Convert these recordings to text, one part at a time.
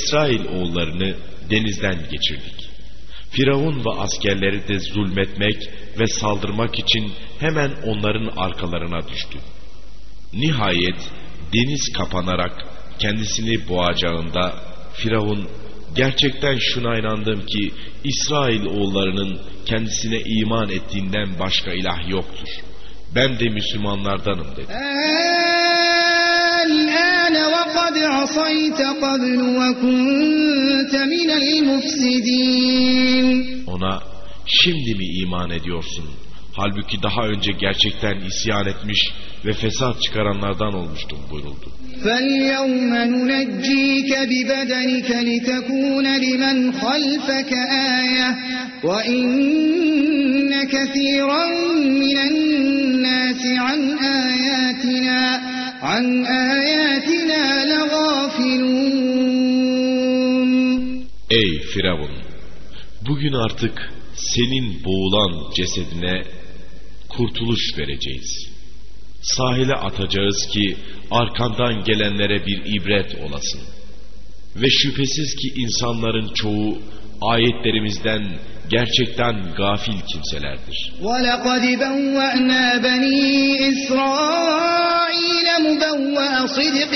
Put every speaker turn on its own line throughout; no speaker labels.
İsrail oğullarını denizden geçirdik. Firavun ve askerleri de zulmetmek ve saldırmak için hemen onların arkalarına düştü. Nihayet deniz kapanarak kendisini boğacağında Firavun gerçekten şuna inandım ki İsrail oğullarının kendisine iman ettiğinden başka ilah yoktur. Ben de Müslümanlardanım dedi.
الآن وقد عصيت قبل وكنت من المفسدين
Ona şimdi mi iman ediyorsun? Halbuki daha önce gerçekten isyan etmiş ve fesat çıkaranlardan olmuştum buyuruldu.
فاليوم ننجيك ببدنك لتكون لمن خلفك آية وإن كثيرا من الناس عن آياتنا عن آياتنا لغافلون
Ey Firavun! Bugün artık senin boğulan cesedine kurtuluş vereceğiz. Sahile atacağız ki arkandan gelenlere bir ibret olasın. Ve şüphesiz ki insanların çoğu ayetlerimizden gerçekten gafil kimselerdir.
ولقد بوأنا بني إسرائيل مبوأ صدق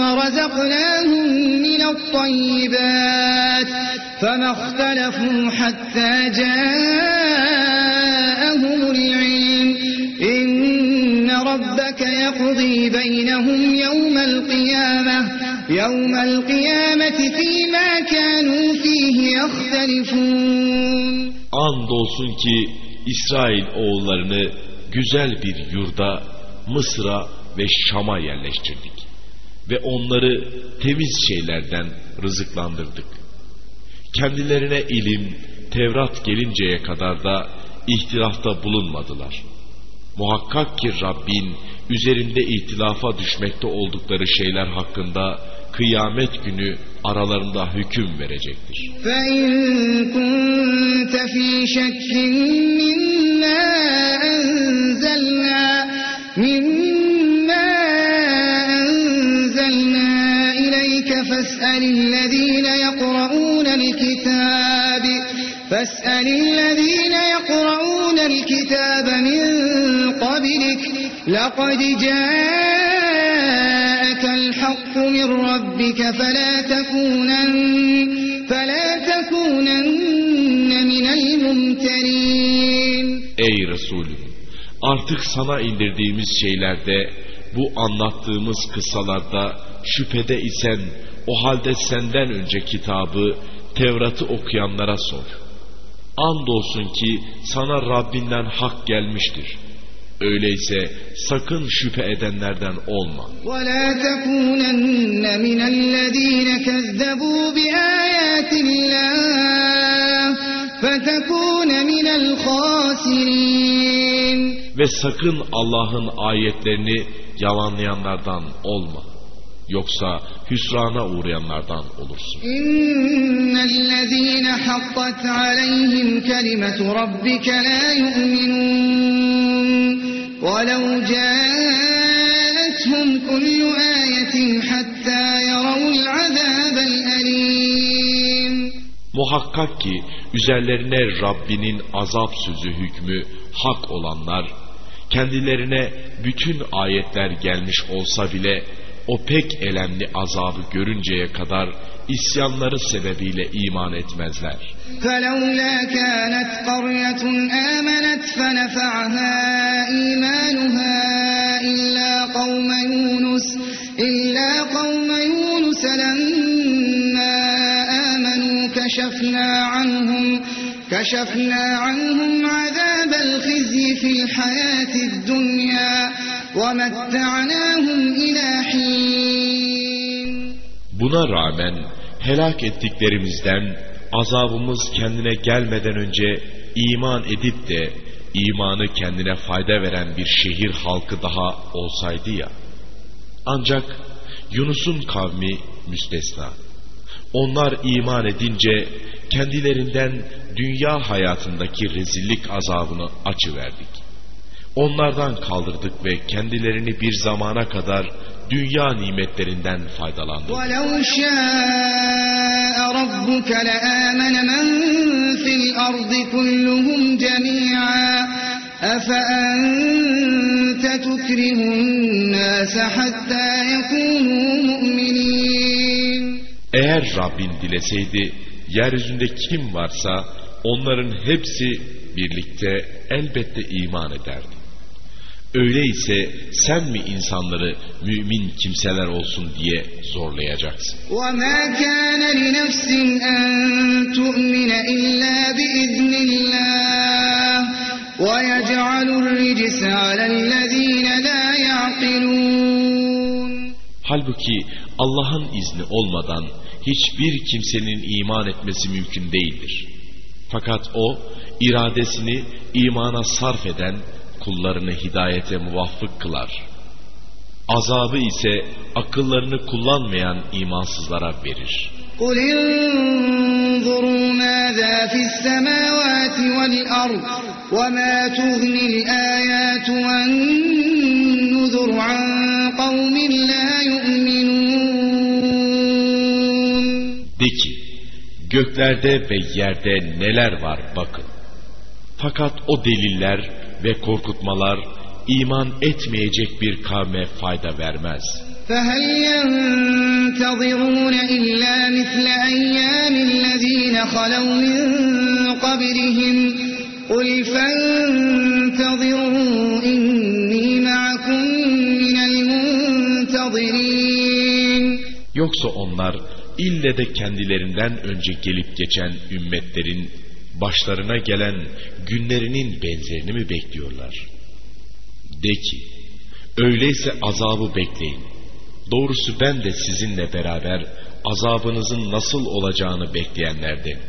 ورزقناهم من الطيبات فما اختلفوا حتى جاءهم العلم إن ربك يقضي بينهم يوم القيامة يوم القيامة فيما كانوا فيه يختلفون
Andolsun ki İsrail oğullarını güzel bir yurda Mısır'a ve Şam'a yerleştirdik. Ve onları temiz şeylerden rızıklandırdık. Kendilerine ilim, Tevrat gelinceye kadar da ihtilafta bulunmadılar. Muhakkak ki Rabbin üzerinde ihtilafa düşmekte oldukları şeyler hakkında kıyamet günü aralarında hüküm verecektir.
فإن كنت في شك مما فاسأل الذين يقرؤون الكتاب فاسأل الذين يقرؤون الكتاب من قبلك لقد جاءك الحق من ربك فلا تكونن فلا تكونن من الممترين
Ey Resulüm! Artık sana indirdiğimiz şeylerde, bu anlattığımız kıssalarda şüphede isen, o halde senden önce kitabı, Tevrat'ı okuyanlara sor. Andolsun ki sana Rabbinden hak gelmiştir. Öyleyse sakın şüphe edenlerden olma.
ولا تكونن من الذين كذبوا بآيات الله فتكون من الخاسرين
Ve sakın Allah'ın ayetlerini yalanlayanlardan olma. Yoksa hüsrana uğrayanlardan olursun.
إن الذين حقت عليهم كلمة ربك لا يؤمنون ولو جاءتهم كل آية حتى يروا العذاب الأليم
Muhakkak ki üzerlerine Rabbinin azap sözü hükmü hak olanlar, kendilerine bütün ayetler gelmiş olsa bile o pek elemli azabı görünceye kadar isyanları sebebiyle iman etmezler.
فلولا كانت قرية آمنت فنفعها إيمانها إلا قوم يونس إلا قوم يونس لما آمنوا كشفنا عنهم كشفنا عنهم عذاب الخزي في الحياة الدنيا ومتعناهم إلى حين
Buna rağmen helak ettiklerimizden azabımız kendine gelmeden önce iman edip de imanı kendine fayda veren bir şehir halkı daha olsaydı ya. Ancak Yunus'un kavmi müstesna. Onlar iman edince kendilerinden dünya hayatındaki rezillik azabını açıverdik. Onlardan kaldırdık ve kendilerini bir zamana kadar dünya nimetlerinden faydalandık.
وَلَوْ شَاءَ رَبُّكَ لَآمَنَ مَنْ فِي الْأَرْضِ كُلُّهُمْ جَمِيعًا أَفَأَنْتَ تُكْرِهُ النَّاسَ حَتَّى يَكُونُوا مُؤْمِنِينَ
Eğer Rabbin dileseydi yeryüzünde kim varsa onların hepsi birlikte elbette iman ederdi. Öyleyse sen mi insanları mümin kimseler olsun diye zorlayacaksın?
وَمَا كَانَ لِنَفْسٍ أَن تُؤْمِنَ إِلَّا بِإِذْنِ اللَّهِ وَيَجْعَلُ الرِّجْسَ عَلَى الَّذِينَ لَا يَعْقِلُونَ
Halbuki Allah'ın izni olmadan hiçbir kimsenin iman etmesi mümkün değildir. Fakat o iradesini imana sarf eden kullarını hidayete muvaffık kılar. Azabı ise akıllarını kullanmayan imansızlara verir.
قُلِ انظُرُوا مَاذَا فِي السَّمَاوَاتِ وَالْأَرْضِ وَمَا تُغْنِي الْآيَاتُ وَالنُّذُرُ عَنْ قَوْمٍ لَا يُؤْمِنُونَ
De ki, göklerde ve yerde neler var bakın. Fakat o deliller ve korkutmalar iman etmeyecek bir kavme fayda vermez.
فهل ينتظرون إلا مثل أيام الذين خلوا من قبلهم قل فانتظروا
Yoksa onlar ille de kendilerinden önce gelip geçen ümmetlerin başlarına gelen günlerinin benzerini mi bekliyorlar? De ki, öyleyse azabı bekleyin. Doğrusu ben de sizinle beraber azabınızın nasıl olacağını bekleyenlerdenim.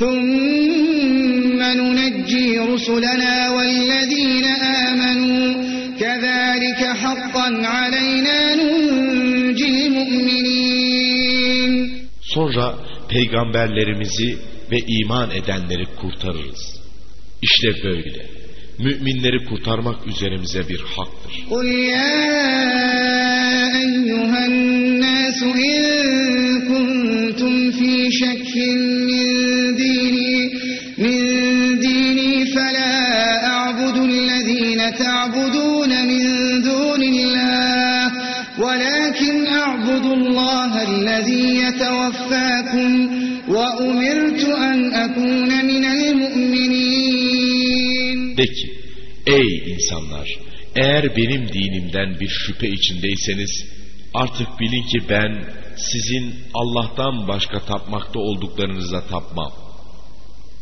ثم ننجي رسلنا والذين آمنوا كذلك حقا علينا ننجي
Sonra peygamberlerimizi ve iman edenleri kurtarırız. İşte böyle. Müminleri kurtarmak üzerimize bir haktır.
قل يا أيها الناس إن كنتم في شك ولكن أعبد الله الذي يتوفاكم وأمرت أن أكون من المؤمنين
De ki, ey insanlar, eğer benim dinimden bir şüphe içindeyseniz, artık bilin ki ben sizin Allah'tan başka tapmakta olduklarınıza tapmam.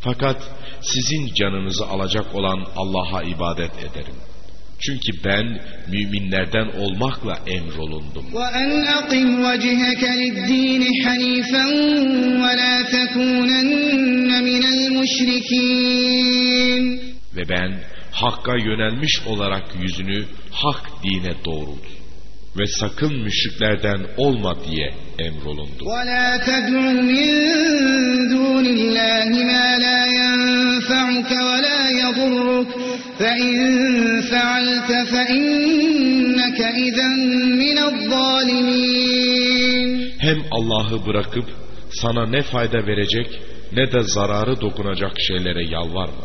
Fakat sizin canınızı alacak olan Allah'a ibadet ederim. Çünkü ben müminlerden olmakla emrolundum.
وأن أقم وجهك للدين حنيفا ولا تكونن من المشركين
Ve ben Hakk'a yönelmiş olarak yüzünü hak dine doğrult. Ve sakın müşriklerden olma diye emrolundum.
ولا تدع من دون الله ما لا ينفعك ولا يضرك فإن فعلت فإنك إذا من الظالمين
Hem Allah'ı bırakıp sana ne fayda verecek ne de zararı dokunacak şeylere yalvarma.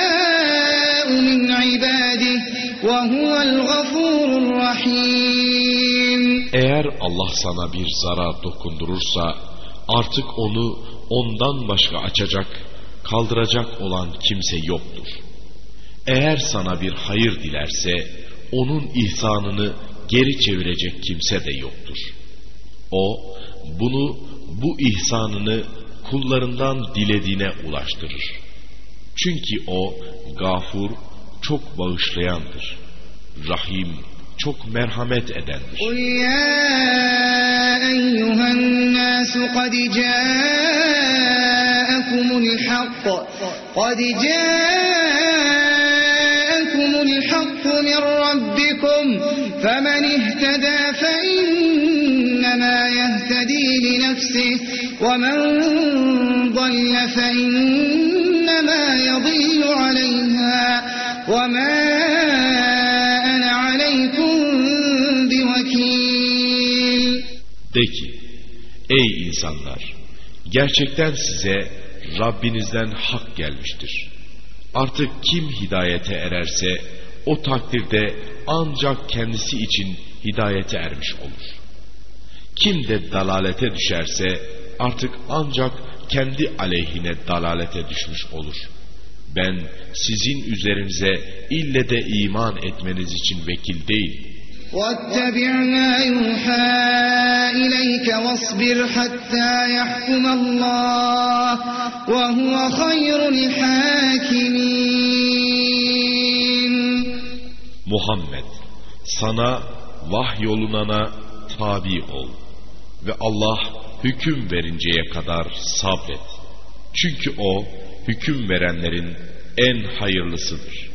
يشاء من عباده وهو الغفور الرحيم
Eğer Allah sana bir zarar dokundurursa artık onu ondan başka açacak, kaldıracak olan kimse yoktur. Eğer sana bir hayır dilerse onun ihsanını geri çevirecek kimse de yoktur. O bunu bu ihsanını kullarından dilediğine ulaştırır. Çünkü o gafur çok bağışlayandır. Rahim çok merhamet edendir.
قل يا أيها الناس قد جاءكم الحق قد جاءكم الحق من ربكم فمن اهتدى فإنما يهتدي لنفسه ومن ضل فإنما يضل عليها وما أنا عليكم بوكيل
De ki, ey insanlar, gerçekten size Rabbinizden hak gelmiştir. Artık kim hidayete ererse, o takdirde ancak kendisi için hidayete ermiş olur. Kim de dalalete düşerse, artık ancak kendi aleyhine dalalete düşmüş olur. Ben sizin üzerinize ille de iman etmeniz için vekil değil.
واتبع ما يوحى إليك واصبر حتى يحكم الله وهو خير الحاكمين
Muhammed sana vahyolunana tabi ol ve Allah hüküm verinceye kadar sabret. Çünkü o hüküm verenlerin en hayırlısıdır.